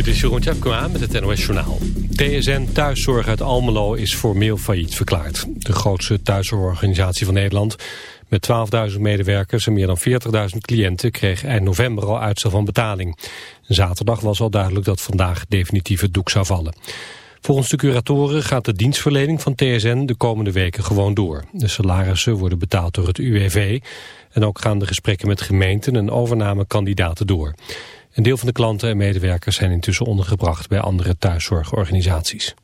Dit is Jeroen Tjepkema met het NOS Journaal. TSN Thuiszorg uit Almelo is formeel failliet verklaard. De grootste thuiszorgorganisatie van Nederland... met 12.000 medewerkers en meer dan 40.000 cliënten... kreeg eind november al uitstel van betaling. Zaterdag was al duidelijk dat vandaag definitief het doek zou vallen. Volgens de curatoren gaat de dienstverlening van TSN de komende weken gewoon door. De salarissen worden betaald door het UWV... en ook gaan de gesprekken met gemeenten en overnamekandidaten door... Een deel van de klanten en medewerkers zijn intussen ondergebracht bij andere thuiszorgorganisaties.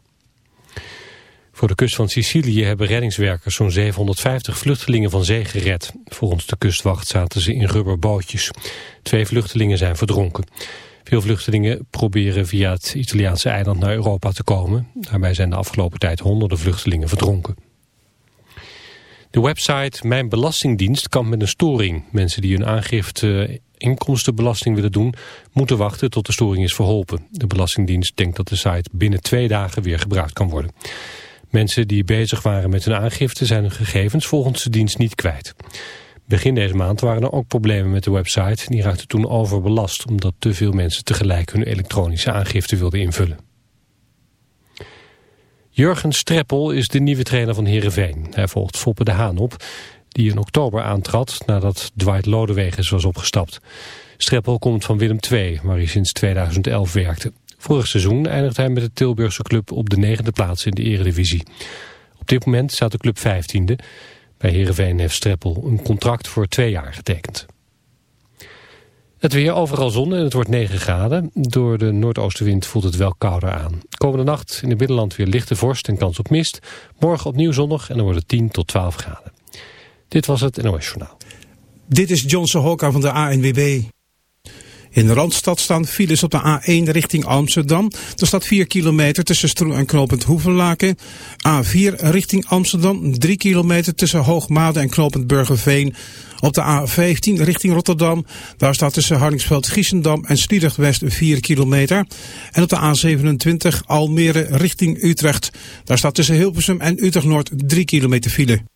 Voor de kust van Sicilië hebben reddingswerkers zo'n 750 vluchtelingen van zee gered. Volgens de kustwacht zaten ze in rubberbootjes. Twee vluchtelingen zijn verdronken. Veel vluchtelingen proberen via het Italiaanse eiland naar Europa te komen. Daarbij zijn de afgelopen tijd honderden vluchtelingen verdronken. De website Mijn Belastingdienst kampt met een storing. Mensen die hun aangifte inkomstenbelasting willen doen... moeten wachten tot de storing is verholpen. De Belastingdienst denkt dat de site binnen twee dagen weer gebruikt kan worden. Mensen die bezig waren met hun aangifte zijn hun gegevens volgens de dienst niet kwijt. Begin deze maand waren er ook problemen met de website. Die raakte toen overbelast omdat te veel mensen tegelijk hun elektronische aangifte wilden invullen. Jurgen Streppel is de nieuwe trainer van Heerenveen. Hij volgt Foppe de Haan op, die in oktober aantrad nadat Dwight Lodewegens was opgestapt. Streppel komt van Willem II, waar hij sinds 2011 werkte. Vorig seizoen eindigde hij met de Tilburgse club op de negende plaats in de eredivisie. Op dit moment staat de club vijftiende. Bij Heerenveen heeft Streppel een contract voor twee jaar getekend. Het weer overal zon en het wordt 9 graden. Door de noordoostenwind voelt het wel kouder aan. Komende nacht in het binnenland weer lichte vorst en kans op mist. Morgen opnieuw zonnig en dan wordt het 10 tot 12 graden. Dit was het NOS Journaal. Dit is Johnson Hokka van de ANWB. In de Randstad staan files op de A1 richting Amsterdam. Er staat 4 kilometer tussen Stroen en Knopend Hoevenlaken. A4 richting Amsterdam, 3 kilometer tussen Hoogmade en Knopend Burgerveen. Op de A15 richting Rotterdam, daar staat tussen Hardingsveld, Giessendam en Sliedrecht West 4 kilometer. En op de A27 Almere richting Utrecht, daar staat tussen Hilversum en Utrecht Noord 3 kilometer file.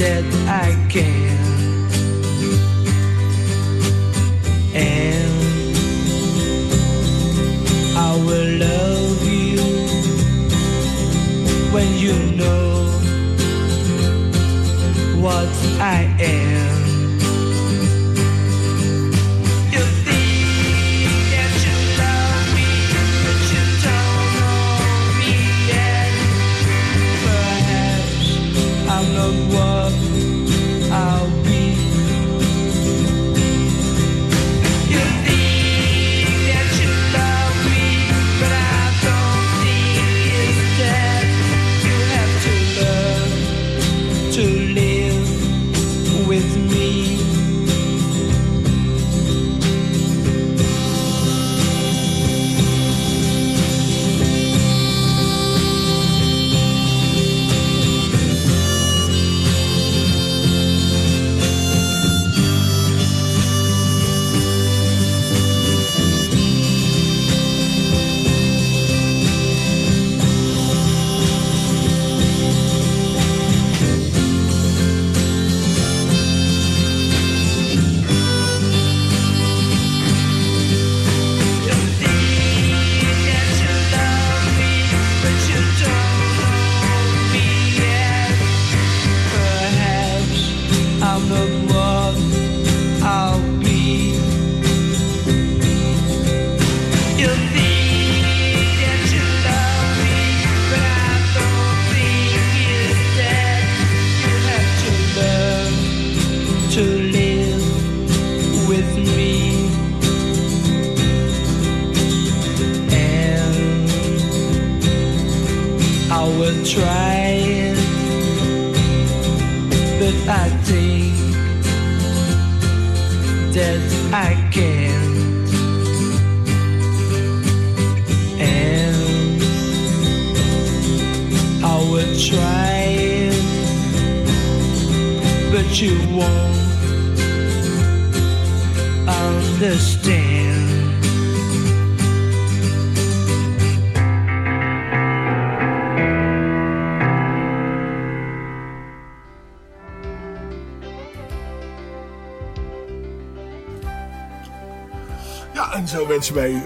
that I can. And I will love you when you know what I am.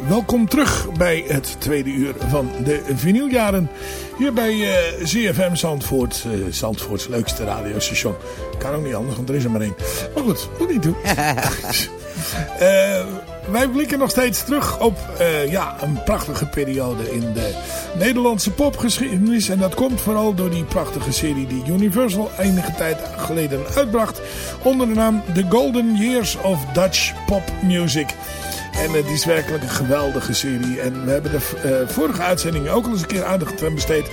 Welkom terug bij het tweede uur van de vinyljaren. Hier bij eh ZFM Zandvoort, eh Zandvoorts leukste radiostation. Kan ook niet anders, want er is er maar één. Maar goed, moet niet doen. Eh, wij blikken nog steeds terug op ja, een prachtige periode in de Nederlandse popgeschiedenis. En dat komt vooral door die prachtige serie die Universal enige tijd geleden uitbracht. Onder de naam The Golden Years of Dutch Pop Music. En het is werkelijk een geweldige serie. En we hebben de eh, vorige uitzending ook al eens een keer aandacht aan besteed.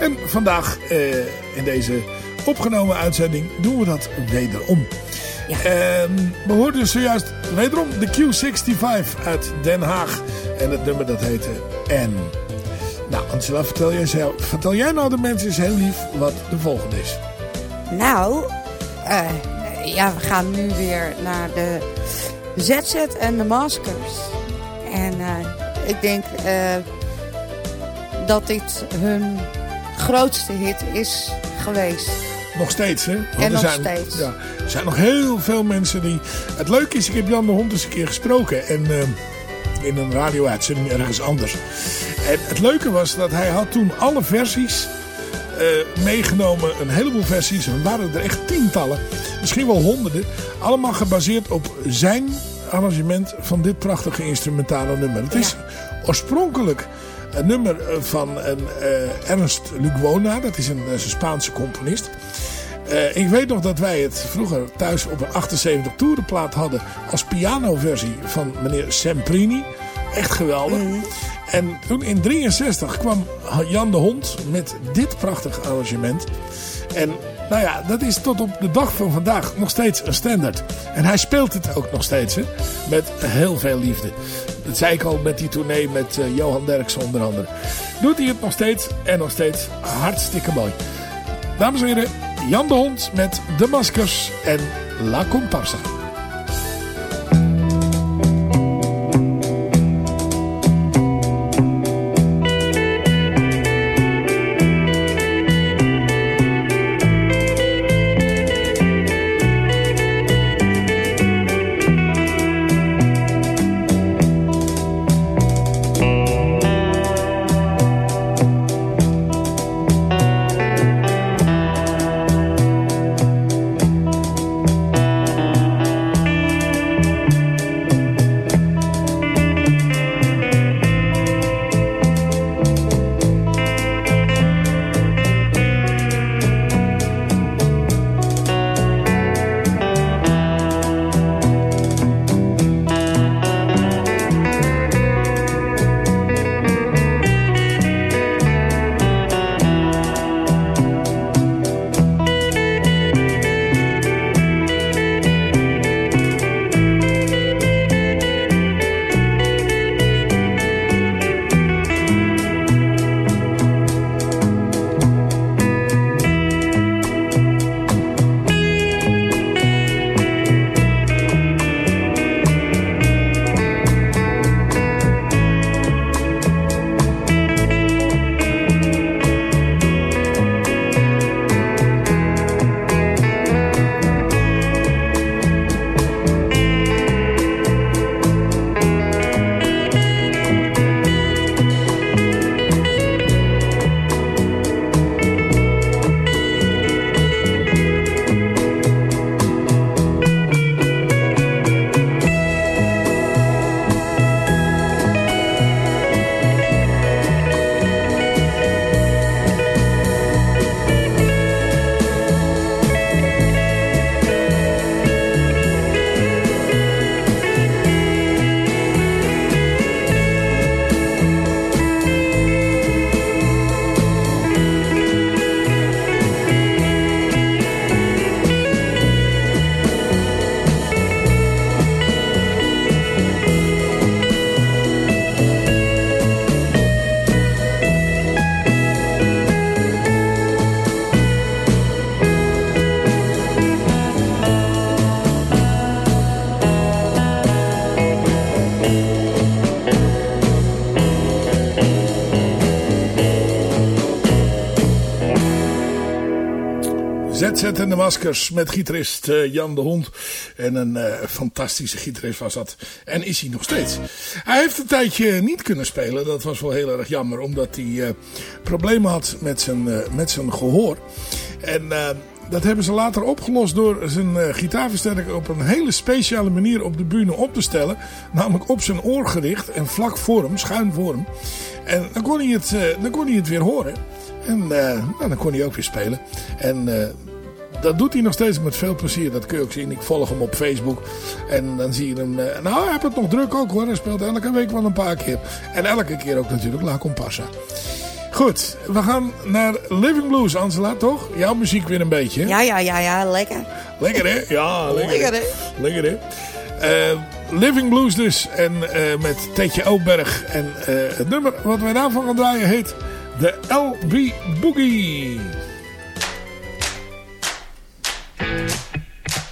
En vandaag eh, in deze opgenomen uitzending doen we dat wederom. Ehm, we hoorden dus zojuist wederom de Q65 uit Den Haag. En het nummer dat heette N. Nou, Angela, vertel jij, zelf, vertel jij nou de mensen eens heel lief wat de volgende is. Nou, eh, ja, we gaan nu weer naar de ZZ en de Maskers. En eh, ik denk eh, dat dit hun grootste hit is geweest. Nog steeds, hè? Want En er nog zijn, steeds. Ja, er zijn nog heel veel mensen die... Het leuke is, ik heb Jan de Hond eens een keer gesproken. En eh, in een radio-uitzending ergens anders. En het leuke was dat hij had toen alle versies eh, meegenomen. Een heleboel versies. Er waren er echt tientallen. Misschien wel honderden. Allemaal gebaseerd op zijn arrangement van dit prachtige instrumentale nummer. Het is oorspronkelijk een nummer eh, van een eh, Ernst Luguona. Dat is een, dat is een Spaanse componist. Eh, ik weet nog dat wij het vroeger thuis op een 78 toerenplaat hadden als pianoversie van meneer Semprini. Echt geweldig. En toen in 63 kwam Jan de Hond met dit prachtige arrangement. En nou ja, dat is tot op de dag van vandaag nog steeds een standaard. En hij speelt het ook nog steeds, hè, met heel veel liefde. Dat zei ik al met die tournee met eh, Johan Derksen onder andere. Doet hij het nog steeds en nog steeds hartstikke mooi. Dames en heren, Jan de Hond met De Maskers en La Comparsa. ZZ en de Maskers met gitarist eh, Jan de Hond. En een eh, fantastische gitarist was dat. En is hij nog steeds. Hij heeft een tijdje niet kunnen spelen. Dat was wel heel erg jammer. Omdat hij eh, problemen had met zijn, met zijn gehoor. En dat hebben ze later opgelost door zijn gitaarversterker op een hele speciale manier op de bühne op te stellen. Namelijk op zijn oor gericht en vlak voor hem, schuin voor hem. En dan kon hij het, dan kon hij het weer horen. En nou, dan kon hij ook weer spelen. En dat doet hij nog steeds met veel plezier. Dat kun je ook zien. Ik volg hem op Facebook. En dan zie je hem... eh, nou, hij heeft het nog druk ook hoor. Hij speelt elke week wel een paar keer. En elke keer ook natuurlijk La Compassa. Goed, we gaan naar Living Blues, Angela, toch? Jouw muziek weer een beetje. Ja, ja, ja, ja, lekker. Lekker hè? Ja, lekker, Lekker, hè? Lekker hè? Eh, Living Blues dus. En eh, met Tetje Oudberg. En het nummer wat wij daarvan gaan draaien heet... De LB Boogie.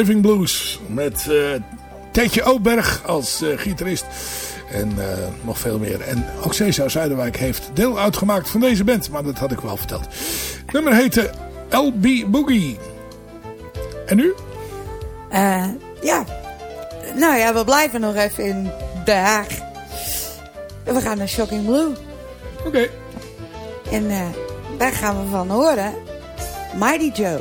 Living Blues. Met eh Tetje Oberg als eh, gitarist. En eh, nog veel meer. En ook Cesar Zuiderwijk heeft deel uitgemaakt van deze band. Maar dat had ik wel verteld. Het nummer heette LB Boogie. En nu? Ja. Nou ja, we blijven nog even in Den Haag. We gaan naar Shocking Blue. Oké. En daar gaan we van horen. Mighty Joe.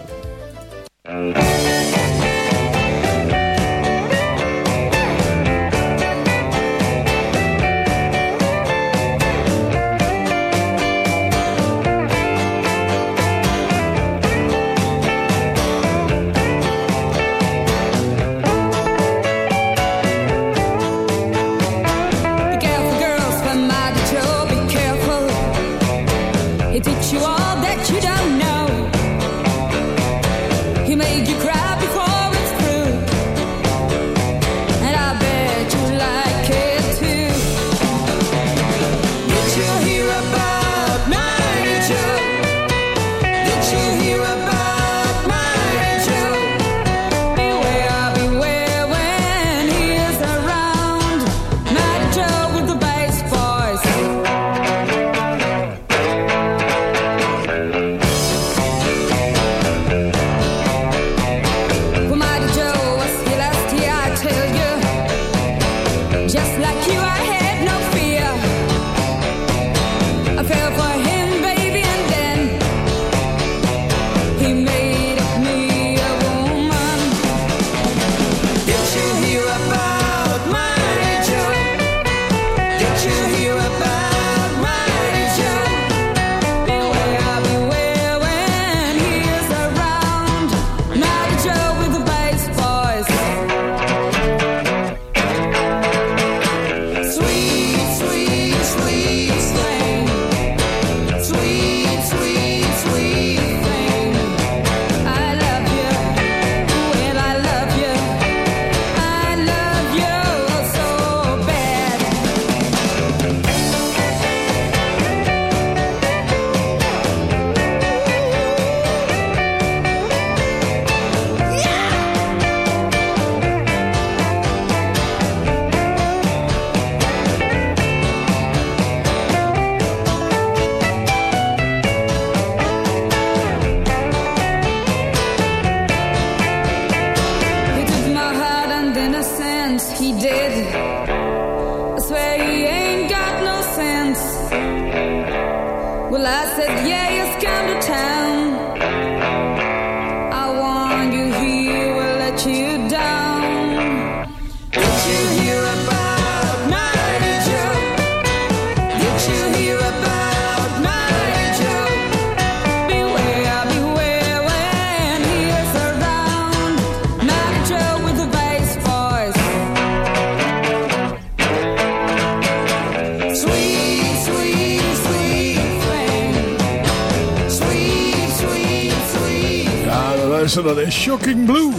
Shocking Blue.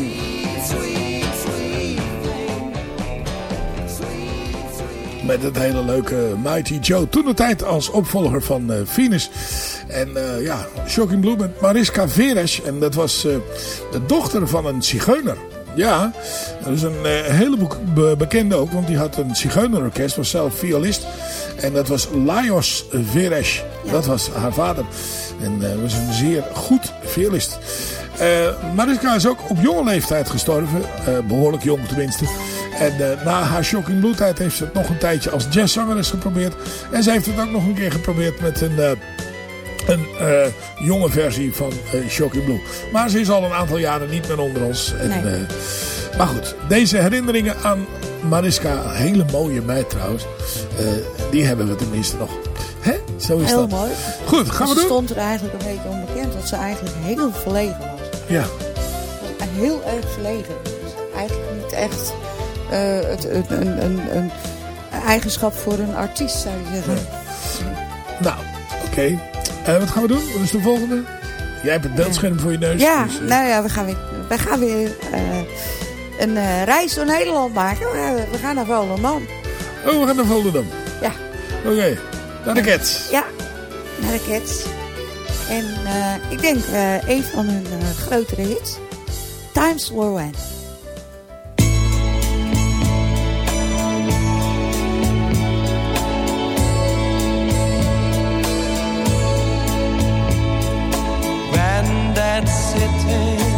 Met het hele leuke Mighty Joe. Toen de tijd als opvolger van eh, Venus. En eh, ja, Shocking Blue met Mariska Veres. En dat was eh, de dochter van een zigeuner. Ja, dat is een eh, hele boek- be- bekende ook. Want die had een zigeunerorkest. Was zelf violist. En dat was Lajos Veres. Dat was haar vader. En eh, was een zeer goed violist. Eh, Mariska is ook op jonge leeftijd gestorven. Eh, behoorlijk jong tenminste. En eh, na haar Shocking Blue tijd heeft ze het nog een tijdje als jazzzangeres geprobeerd. En ze heeft het ook nog een keer geprobeerd met een, een jonge versie van Shocking Blue. Maar ze is al een aantal jaren niet meer onder ons. En, Nee. maar goed, deze herinneringen aan Mariska, een hele mooie meid trouwens. die hebben we tenminste nog. Hè? Zo is Heel dat. mooi. Goed, gaan we ze doen? stond er eigenlijk een beetje onbekend. Dat ze eigenlijk heel verlegen was. Ja. Heel erg verlegen. Eigenlijk niet echt eh, het, een, een, een eigenschap voor een artiest, zou je zeggen. Nou, oké. Eh, wat gaan we doen? Wat is de volgende? Jij hebt het beeldscherm voor je neus. Ja, dus, eh, nou ja, we gaan weer, we gaan weer een reis door Nederland maken. We gaan, we gaan naar Volendam. Oh, we gaan naar Volendam. Ja. Oké, naar de Cats. Ja, naar de Cats. En eh, ik denk uh, een van hun uh, grotere hits. Times War When. That city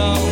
go.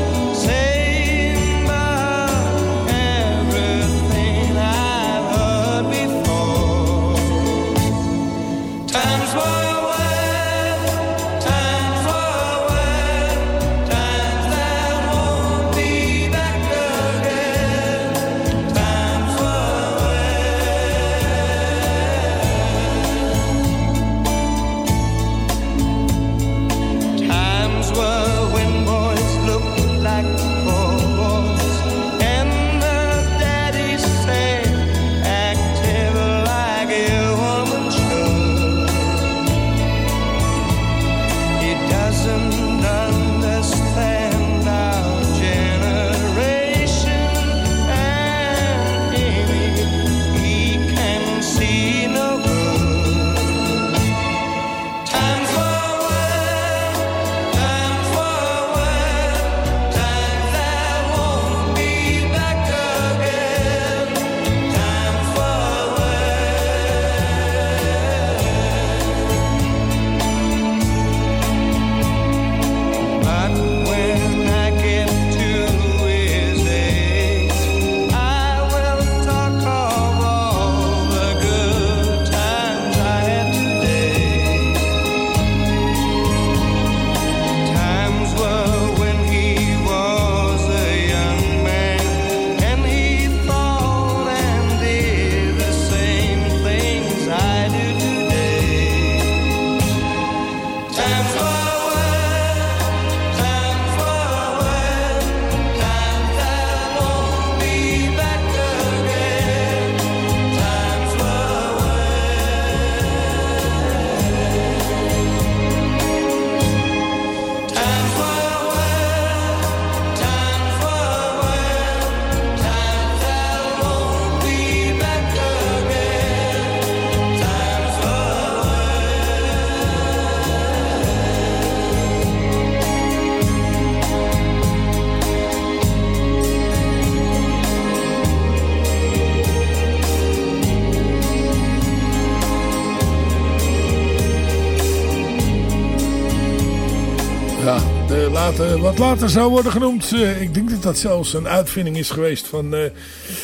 Later, wat later zou worden genoemd. eh, ik denk dat dat zelfs een uitvinding is geweest van, eh,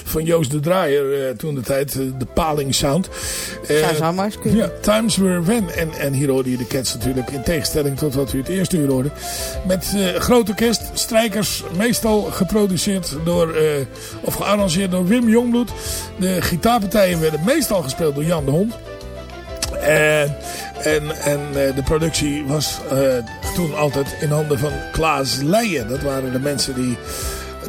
van Joost de Draaier. eh, toen de tijd, eh, de paling sound. Eh, Zou eens kunnen. Ja, Times Were When. En, en hier hoorde je de Cats natuurlijk in tegenstelling tot wat u het eerste uur hoorde. Met eh, grote orkest, strijkers, meestal geproduceerd door, eh, of gearrangeerd door Wim Jongbloed. De gitaarpartijen werden meestal gespeeld door Jan de Hond. En, en, en eh, de productie was eh, toen altijd in handen van Klaas Leijen. Dat waren de mensen die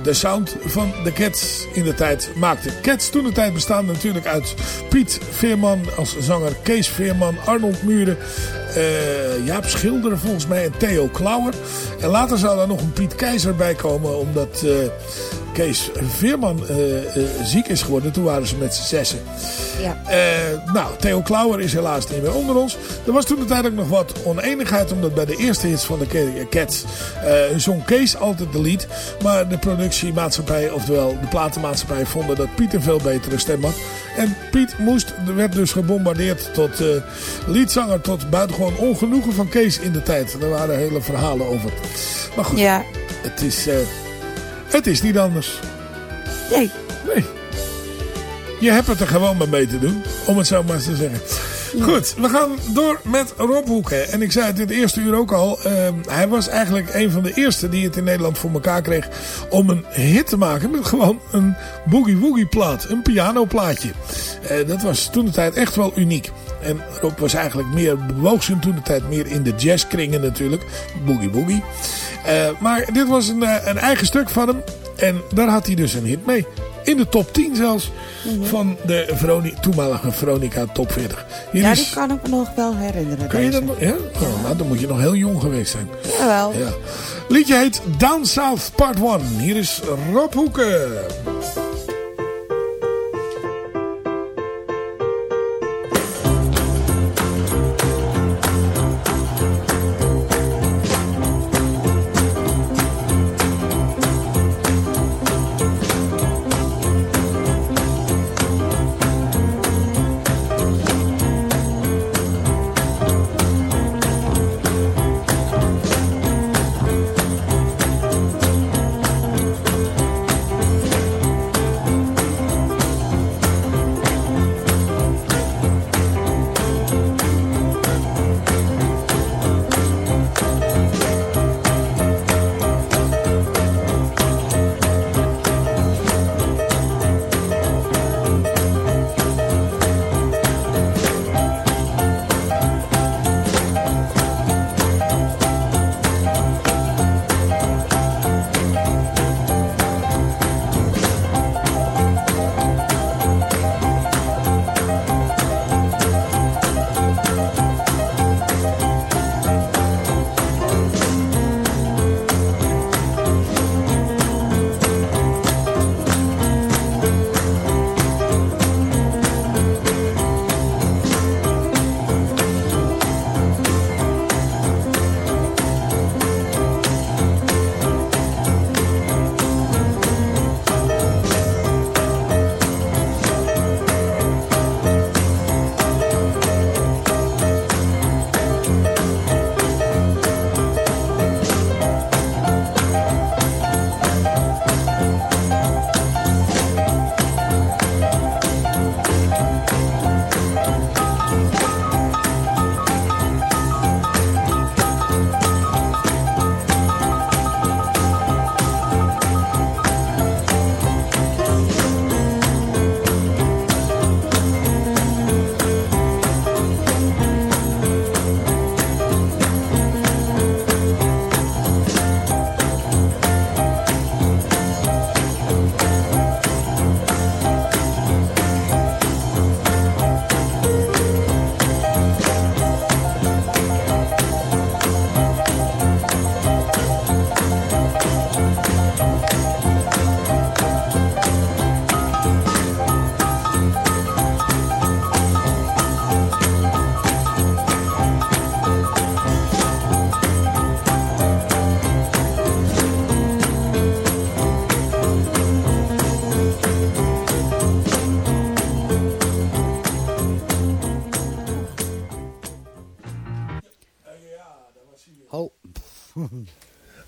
de sound van de Cats in de tijd maakten. Cats toen de tijd bestaan natuurlijk uit Piet Veerman als zanger, Kees Veerman, Arnold Muren, eh, Jaap Schilder volgens mij en Theo Klauwer. En later zou daar nog een Piet Keizer bij komen omdat eh, Kees Veerman eh, ziek is geworden. Toen waren ze met z'n zessen. Ja. Eh, nou, Theo Klauwer is helaas niet meer onder ons. Er was toen uiteindelijk nog wat oneenigheid. Omdat bij de eerste hits van de Ca- Cats zong Kees altijd de lied. Maar de productiemaatschappij, oftewel de platenmaatschappij, vonden dat Piet een veel betere stem had. En Piet moest, werd dus gebombardeerd tot liedzanger. Tot buitengewoon ongenoegen van Kees in de tijd. Er waren hele verhalen over. Maar goed, Ja. het, is, het is niet anders. Nee. Nee. Je hebt het er gewoon maar mee te doen. Om het zo maar eens te zeggen. Goed, we gaan door met Rob Hoeken. En ik zei het in het eerste uur ook al. ehm, hij was eigenlijk een van de eerste die het in Nederland voor elkaar kreeg. Om een hit te maken met gewoon een boogie woogie plaat. Een pianoplaatje. Eh, dat was toen de tijd echt wel uniek. En Rob was eigenlijk meer, bewoog toen de tijd meer in de jazzkringen natuurlijk. Boogie woogie. Eh, maar dit was een, eh, een eigen stuk van hem. En daar had hij dus een hit mee. In de top 10 zelfs. Van de Veroni toenmalige Veronica top 40. Hier Ja, is, die kan ik me nog wel herinneren. kan je dat nog? Ja? Oh, nou, dan moet je nog heel jong geweest zijn. Jawel. Ja. Liedje heet Down South Part 1. Hier is Rob Hoeken.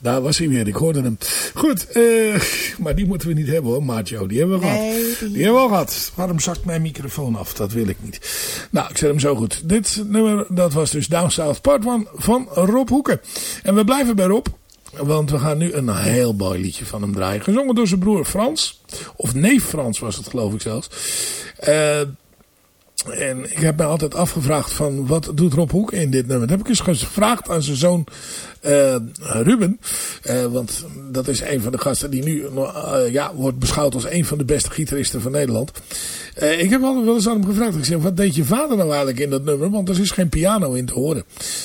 Daar was hij weer, ik hoorde hem. Goed, eh, maar die moeten we niet hebben hoor, Maatjo. Die hebben we Nee, gehad. die- Die hebben we al gehad. Waarom zakt mijn microfoon af? Dat wil ik niet. Nou, ik zet hem zo goed. Dit nummer, dat was dus Down South Part 1 van Rob Hoeken. En we blijven bij Rob. Want we gaan nu een heel mooi liedje van hem draaien. Gezongen door zijn broer Frans. Of neef Frans was het geloof ik zelfs. Eh... En ik heb me altijd afgevraagd van wat doet Rob Hoek in dit nummer. Dat heb ik eens gevraagd aan zijn zoon eh, Ruben. Eh, want dat is een van de gasten die nu eh, ja, wordt beschouwd als een van de beste gitaristen van Nederland. Eh, ik heb altijd wel eens aan hem gevraagd. Ik zeg, wat deed je vader nou eigenlijk in dat nummer? Want er is geen piano in te horen.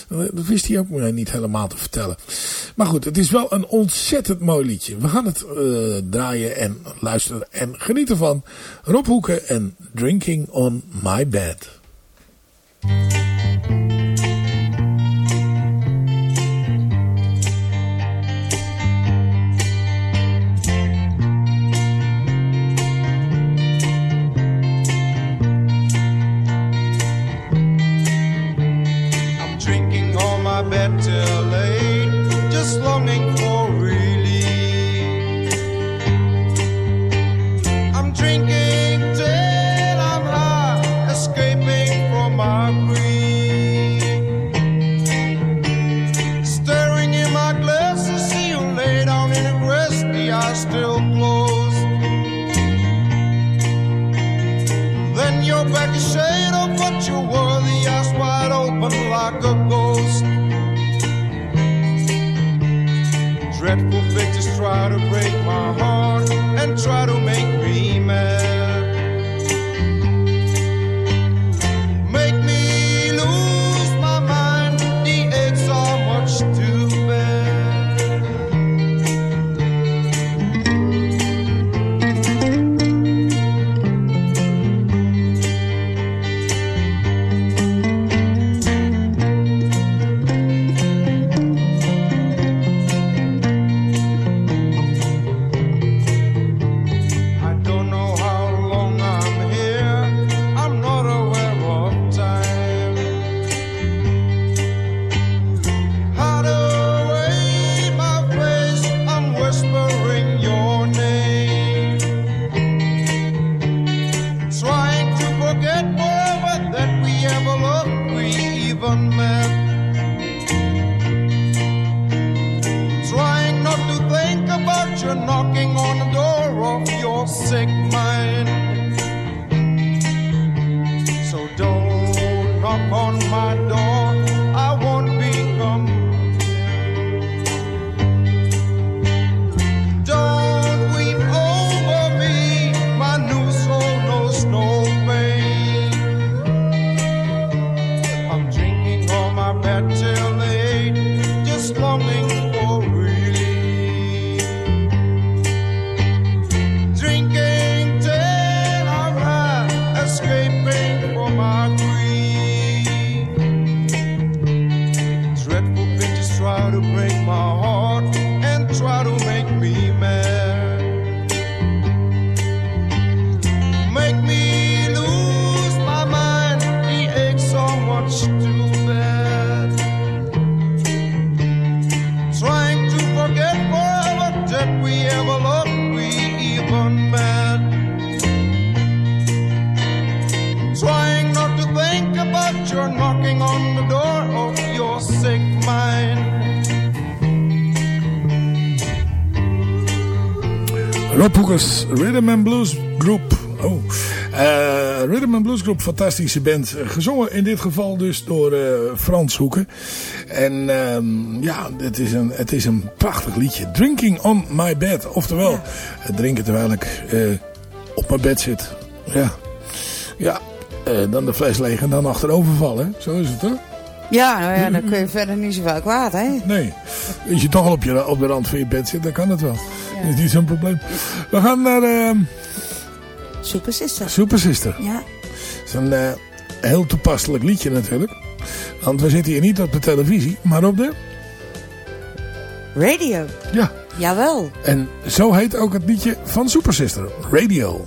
Dat wist hij ook niet helemaal te vertellen. Maar goed, het is wel een ontzettend mooi liedje. We gaan het eh, draaien en luisteren en genieten van Rob Hoeken en Drinking on My Bed. We ever loved, we even met. Trying not to think about your knocking on the door of your sick mind. Rob Hoekers, Rhythm and Blues Group. Oh. Eh, Rhythm and Blues Group, fantastische band. Eh, Gezongen in dit geval dus door eh, Frans Hoeken. En ehm, ja, het is, een, het is een prachtig liedje. Drinking on my bed. Oftewel, drinken terwijl ik op mijn bed zit. Ja, ja. dan de fles leeg en dan achterover vallen. Zo is het hoor. Ja, nou ja, dan kun je verder niet zoveel kwaad, hè? Nee. Als je toch al op, je, op de rand van je bed zit, dan kan het wel. Dat is niet zo'n probleem. We gaan naar ehm Super Sister. Super Sister. Ja. Dat is een eh, heel toepasselijk liedje natuurlijk. Want we zitten hier niet op de televisie, maar op de... Radio. Ja. Jawel. En zo heet ook het liedje van Super Sister. Radio.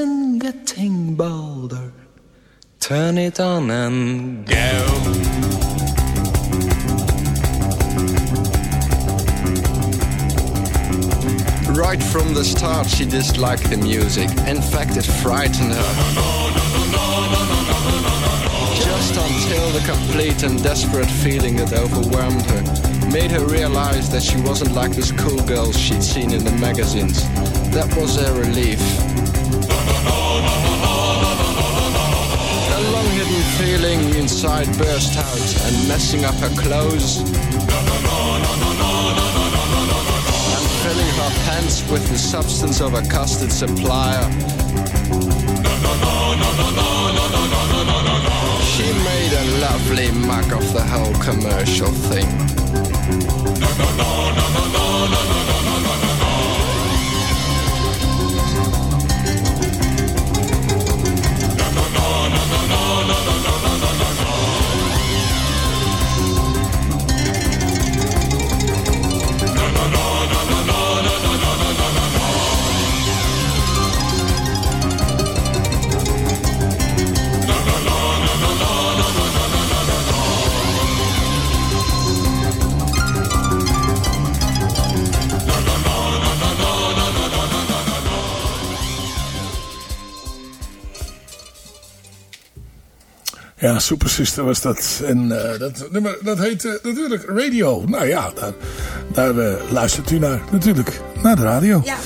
In getting bolder. Turn it on and go. Right from the start, she disliked the music. In fact, it frightened her. Just until the complete and desperate feeling that overwhelmed her made her realize that she wasn't like the schoolgirls she'd seen in the magazines. That was a relief. Feeling inside burst out and messing up her clothes. And filling her pants with the substance of a custard supplier. She made a lovely mug of the whole commercial thing. no, no, no, no. Ja, Super Sister was dat. En eh, dat nummer, dat heet eh, natuurlijk Radio. Nou ja, daar, daar eh, luistert u naar. Natuurlijk, naar de radio. Ja.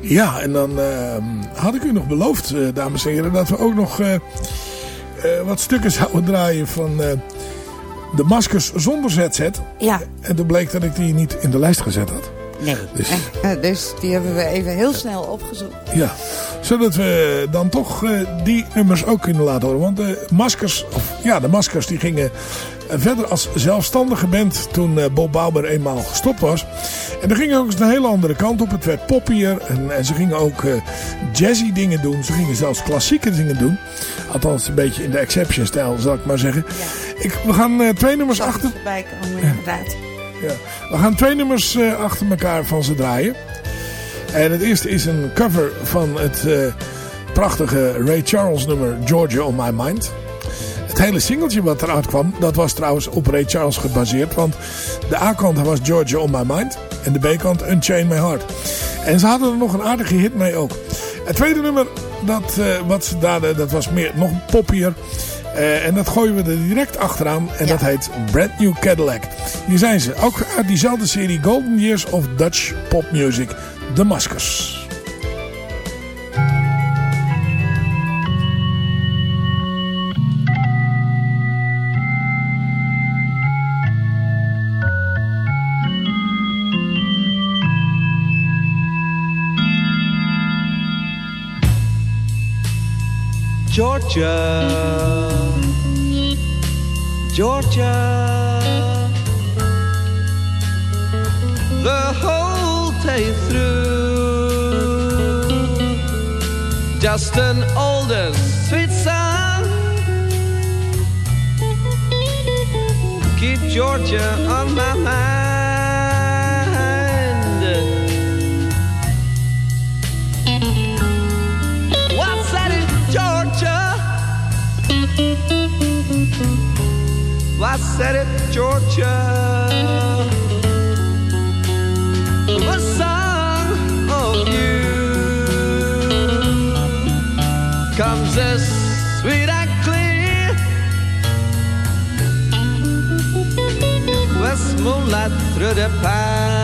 Ja, en dan eh, had ik u nog beloofd, dames en heren, dat we ook nog wat stukken zouden draaien van de maskers zonder ZZ. Ja. En toen bleek dat ik die niet in de lijst gezet had. Nee. Dus- Dus, die hebben we even heel snel opgezocht. Ja, zodat we dan toch eh, die nummers ook kunnen laten horen. Want de Maskers, of ja, de Maskers die gingen eh, verder als zelfstandige band toen eh, Bob Bauer eenmaal gestopt was. En dan gingen ook eens een hele andere kant op. Het werd poppier en, en ze gingen ook eh, jazzy dingen doen. Ze gingen zelfs klassieke dingen doen. Althans een beetje in de Exception stijl, zal ik maar zeggen. Ik, we gaan eh, twee nummers achter... Voorbij komen inderdaad. Ja. We gaan twee nummers eh, achter elkaar van ze draaien. En het eerste is een cover van het eh, prachtige Ray Charles nummer Georgia on My Mind. Het hele singeltje wat eruit kwam, dat was trouwens op Ray Charles gebaseerd. Want de A-kant was Georgia on My Mind en de B-kant Unchain My Heart. En ze hadden er nog een aardige hit mee ook. Het tweede nummer dat, eh, wat ze daden, dat was meer, nog poppier. Eh, en dat gooien we er direct achteraan. En dat heet Brand New Cadillac. Hier zijn ze. Ook uit diezelfde serie Golden Years of Dutch Pop Music. The Maskers. Georgia, Georgia, the whole day through, just an old sweet song. Keep Georgia on my mind. What's that in Georgia? A song of you comes as sweet and clear. West moonlight through the pines.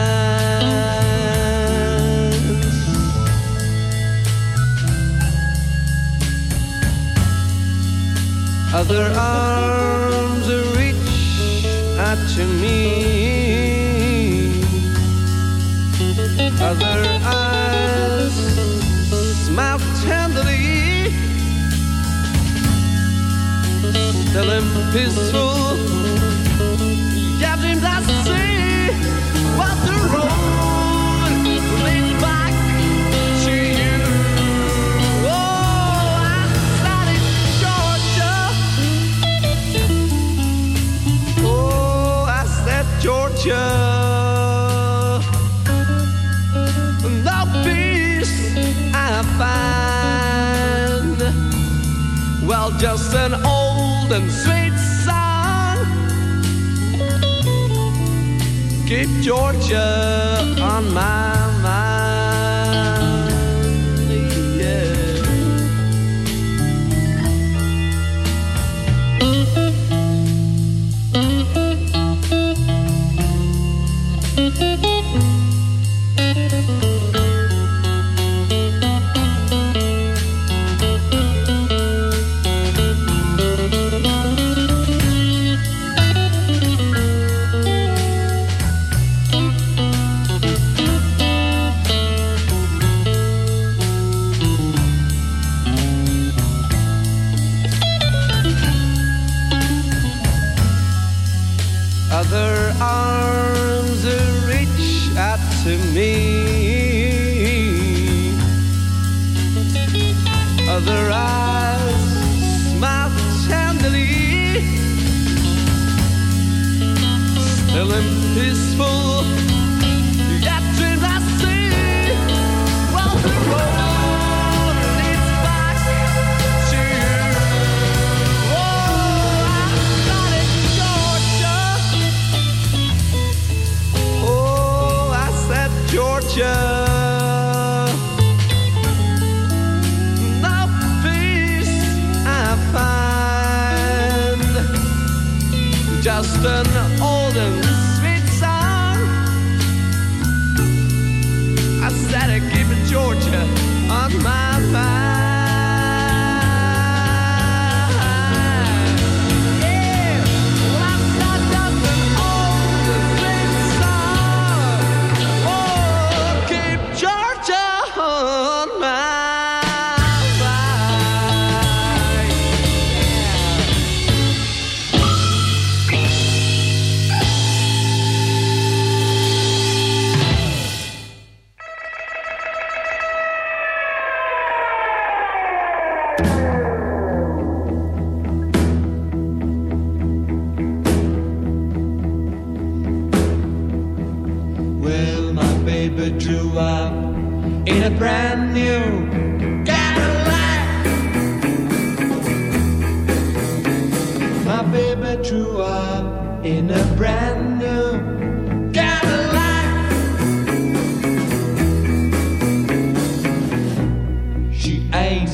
Other arms to me. Other eyes smile tenderly. Still and peaceful. Just an old and sweet song. Keep Georgia on my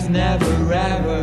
never ever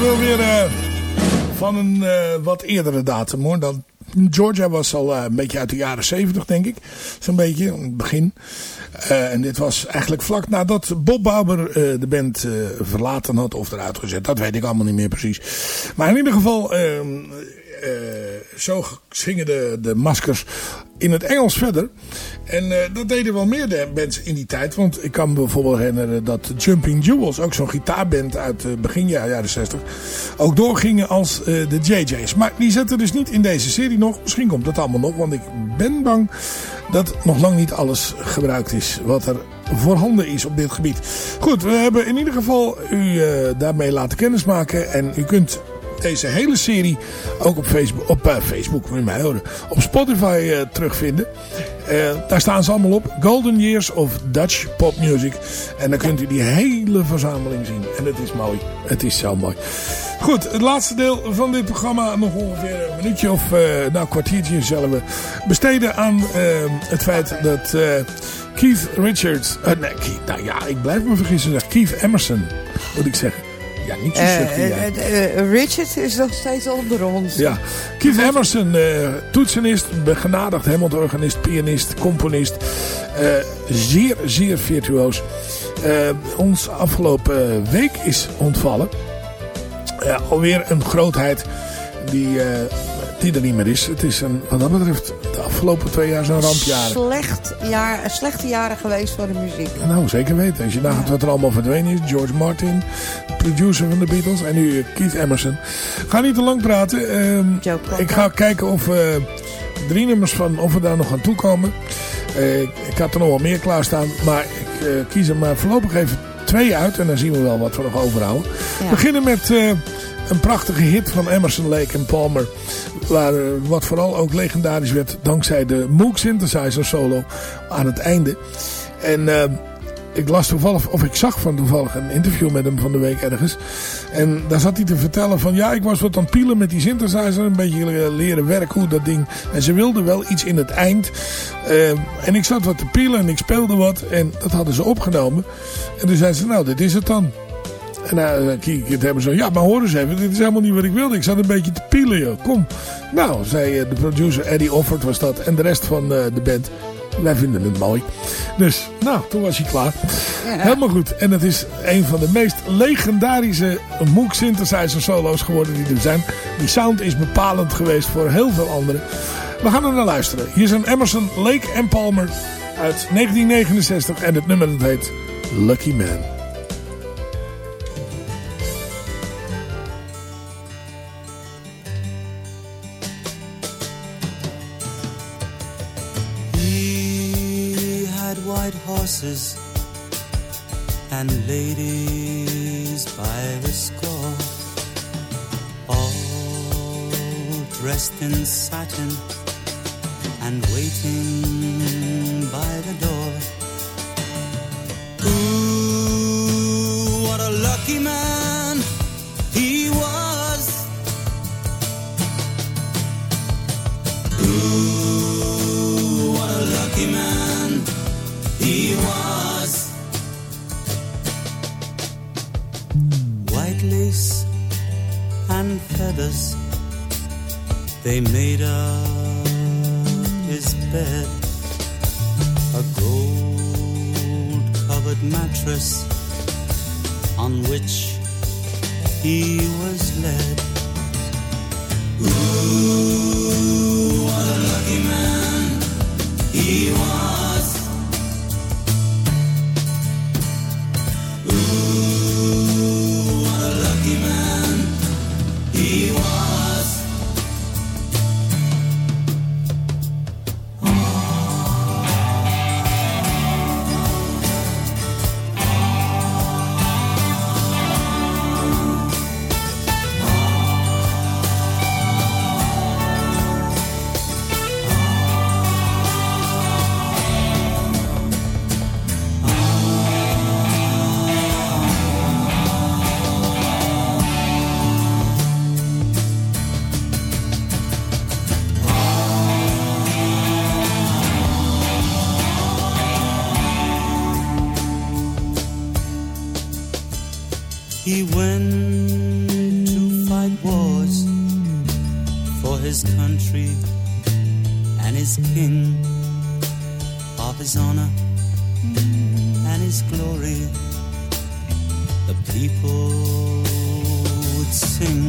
Wel weer eh, van een eh, wat eerdere datum hoor. Dan, Georgia was al eh, een beetje uit de jaren 70 denk ik. Zo'n beetje, in het begin. En dit was eigenlijk vlak nadat Bob Bauer de band verlaten had of eruit gezet. Dat weet ik allemaal niet meer precies. Maar in ieder geval, ehm, eh, zo zingen de, de maskers in het Engels verder. En eh, dat deden wel meer bands in die tijd. Want ik kan me bijvoorbeeld herinneren dat Jumping Jewels, ook zo'n gitaarband uit uh, begin jaren 60, ook doorgingen als eh, de JJ's. Maar die zetten dus niet in deze serie nog. Misschien komt dat allemaal nog, want ik ben bang dat nog lang niet alles gebruikt is wat er voorhanden is op dit gebied. Goed, we hebben in ieder geval u eh, daarmee laten kennismaken. En u kunt deze hele serie ook op Facebook, op eh, Facebook moet mij horen, op Spotify eh, terugvinden. Eh, daar staan ze allemaal op. Golden Years of Dutch Pop Music. En dan kunt u die hele verzameling zien. En het is mooi. Het is zo mooi. Goed, het laatste deel van dit programma, nog ongeveer een minuutje of nou, een kwartiertje zullen we besteden aan het feit dat Keith Richards, nee, Keith, nou ja, ik blijf me vergissen, Keith Emerson, moet ik zeggen. Ja, niet zo Eh, eh, eh, Richard is nog steeds onder ons. Ja, Keith Emerson, toetsenist, begenadigd Hammond-organist, pianist, componist. zeer, zeer virtuoos. Ons afgelopen week is ontvallen. Alweer een grootheid die, die er niet meer is. Het is een, wat dat betreft de afgelopen twee jaar zo'n rampjaren. Slecht jaar, slechte jaren geweest voor de muziek. Nou, zeker weten. Als je nagaat wat er allemaal verdwenen is. George Martin, producer van de Beatles. En nu eh, Keith Emerson. Ga niet te lang praten. Ehm, ik ga kijken of we drie nummers van, of we daar nog aan toekomen. Eh, ik, ik had er nog wel meer klaarstaan. Maar ik eh, kies er maar voorlopig even twee uit. En dan zien we wel wat we nog overhouden. We beginnen met eh, een prachtige hit van Emerson, Lake en Palmer. Waar, eh, wat vooral ook legendarisch werd dankzij de Moog synthesizer solo aan het einde. En eh, ik las toevallig, of ik zag van toevallig een interview met hem van de week ergens. En daar zat hij te vertellen van ja, ik was wat aan het pielen met die synthesizer. Een beetje leren werken hoe dat ding. En ze wilden wel iets in het eind. Eh, en ik zat wat te pielen en ik speelde wat. En dat hadden ze opgenomen. En toen zeiden ze nou, dit is het dan. En nou, het hebben zo, ja, maar hoor eens even, dit is helemaal niet wat ik wilde. Ik zat een beetje te pielen, joh. Kom. Nou, zei eh, de producer Eddie Offord was dat. En de rest van eh, de band. Wij vinden het mooi. Dus, nou, toen was hij klaar. Helemaal goed. En het is een van de meest legendarische Moog synthesizer solo's geworden die er zijn. Die sound is bepalend geweest voor heel veel anderen. We gaan er naar luisteren. Hier is een Emerson, Lake en Palmer uit 1969. En het nummer dat heet Lucky Man. Horses and ladies by the score, all dressed in satin and waiting by the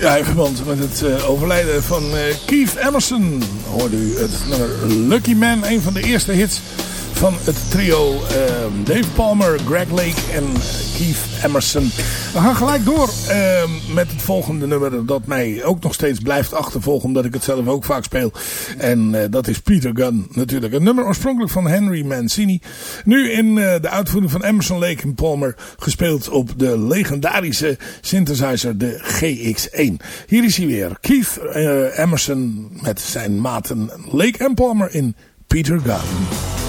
Ja, in verband met het eh, overlijden van eh, Keith Emerson. Hoorde u het nummer Lucky Man, een van de eerste hits van het trio eh, Dave Palmer, Greg Lake en Keith Emerson. We gaan gelijk door eh, met het volgende nummer dat mij ook nog steeds blijft achtervolgen omdat ik het zelf ook vaak speel. En eh, dat is Peter Gunn natuurlijk. Een nummer oorspronkelijk van Henry Mancini. Nu in eh, de uitvoering van Emerson, Lake en Palmer gespeeld op de legendarische synthesizer de GX1. Hier is hij weer. Keith eh, Emerson met zijn maten Lake en Palmer in Peter Gunn.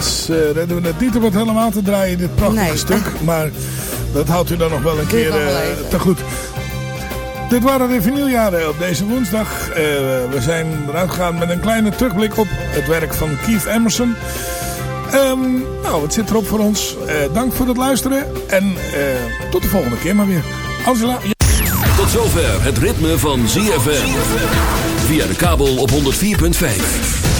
Helaas eh, redden we het niet om het helemaal te draaien, dit prachtige Nee. stuk. Maar dat houdt u dan nog wel een keer wel eh, te goed. Dit waren de vinyljaren op deze woensdag. Eh, we zijn eruit gegaan met een kleine terugblik op het werk van Keith Emerson. Ehm, nou, het zit erop voor ons. Eh, dank voor het luisteren. En eh, tot de volgende keer maar weer. Angela. Tot zover het ritme van ZFM. Via de kabel op 104.5.